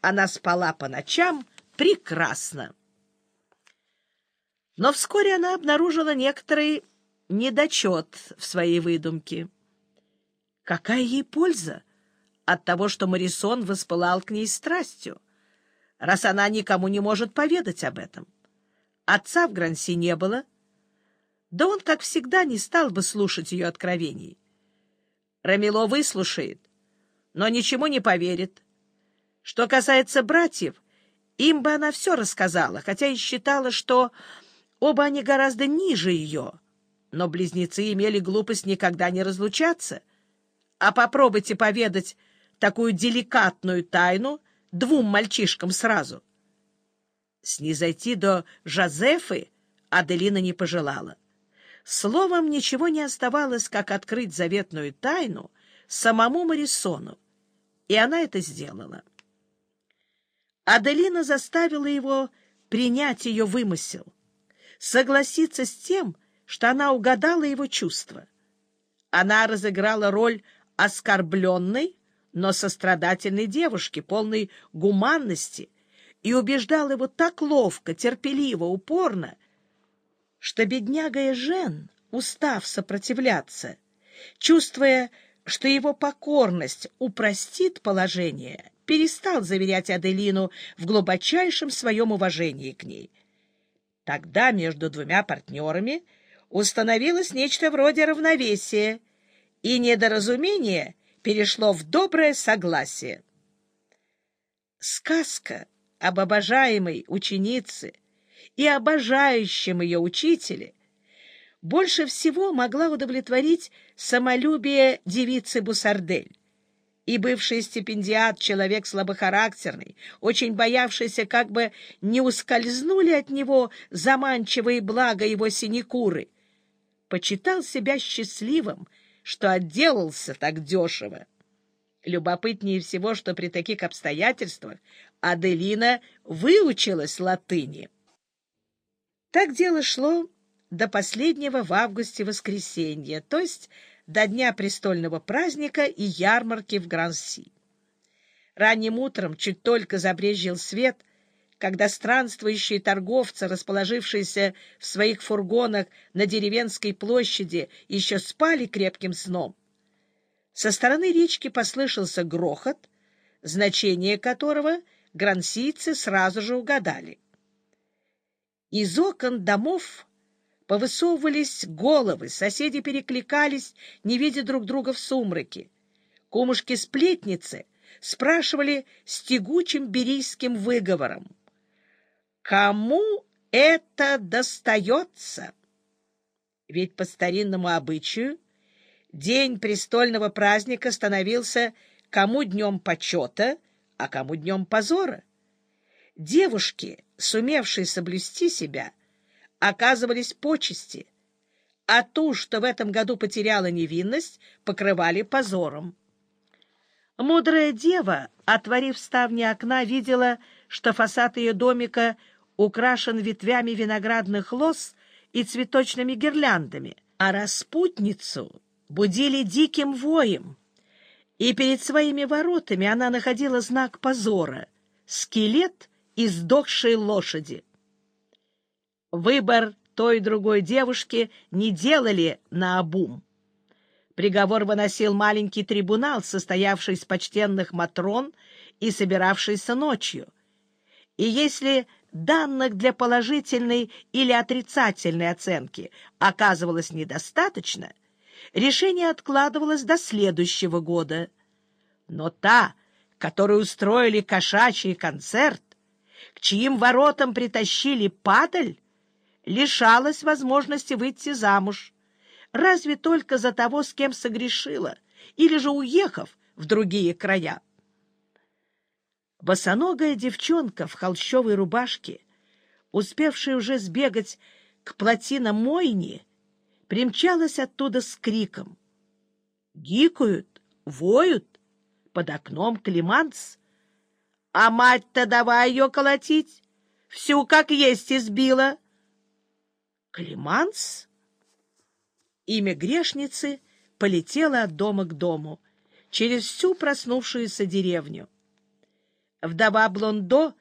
она спала по ночам прекрасно. Но вскоре она обнаружила некоторый недочет в своей выдумке. Какая ей польза от того, что Марисон воспылал к ней страстью, раз она никому не может поведать об этом? Отца в Гранси не было, да он, как всегда, не стал бы слушать ее откровений. Рамило выслушает, но ничему не поверит. Что касается братьев, им бы она все рассказала, хотя и считала, что оба они гораздо ниже ее, но близнецы имели глупость никогда не разлучаться. А попробуйте поведать такую деликатную тайну двум мальчишкам сразу. Снизойти до Жозефы Аделина не пожелала. Словом, ничего не оставалось, как открыть заветную тайну самому Марисону, и она это сделала. Аделина заставила его принять ее вымысел, согласиться с тем, что она угадала его чувства. Она разыграла роль оскорбленной, но сострадательной девушки, полной гуманности, и убеждала его так ловко, терпеливо, упорно, что бедняга Жен, устав сопротивляться, чувствуя, что его покорность упростит положение, перестал заверять Аделину в глубочайшем своем уважении к ней. Тогда между двумя партнерами установилось нечто вроде равновесия, и недоразумение перешло в доброе согласие. Сказка об обожаемой ученице и обожающем ее учителе больше всего могла удовлетворить самолюбие девицы Бусардель. И бывший стипендиат, человек слабохарактерный, очень боявшийся, как бы не ускользнули от него заманчивые блага его синекуры, почитал себя счастливым, что отделался так дешево. Любопытнее всего, что при таких обстоятельствах Аделина выучилась латыни. Так дело шло до последнего в августе воскресенья, то есть до дня престольного праздника и ярмарки в Гранси. Ранним утром, чуть только забрезжил свет, когда странствующие торговцы, расположившиеся в своих фургонах на деревенской площади, еще спали крепким сном, со стороны речки послышался грохот, значение которого грансийцы сразу же угадали. Из окон домов повысовывались головы, соседи перекликались, не видя друг друга в сумраке. Кумушки-сплетницы спрашивали с тягучим берийским выговором. «Кому это достается?» Ведь по старинному обычаю день престольного праздника становился кому днем почета, а кому днем позора. Девушки, сумевшие соблюсти себя, оказывались почести, а ту, что в этом году потеряла невинность, покрывали позором. Мудрая дева, отворив ставни окна, видела, что фасад ее домика украшен ветвями виноградных лоз и цветочными гирляндами, а распутницу будили диким воем, и перед своими воротами она находила знак позора — скелет издохшей лошади. Выбор той и другой девушки не делали на обум. Приговор выносил маленький трибунал, состоявший из почтенных матрон и собиравшийся ночью. И если данных для положительной или отрицательной оценки оказывалось недостаточно, решение откладывалось до следующего года. Но та, которую устроили кошачий концерт, к чьим воротам притащили падаль, лишалась возможности выйти замуж, разве только за того, с кем согрешила, или же уехав в другие края. Босоногая девчонка в холщовой рубашке, успевшая уже сбегать к плотинам Мойни, примчалась оттуда с криком. Гикают, воют, под окном Климанс. А мать-то давай ее колотить, всю как есть избила. Климанс? Имя грешницы полетело от дома к дому, через всю проснувшуюся деревню. вдова Блондо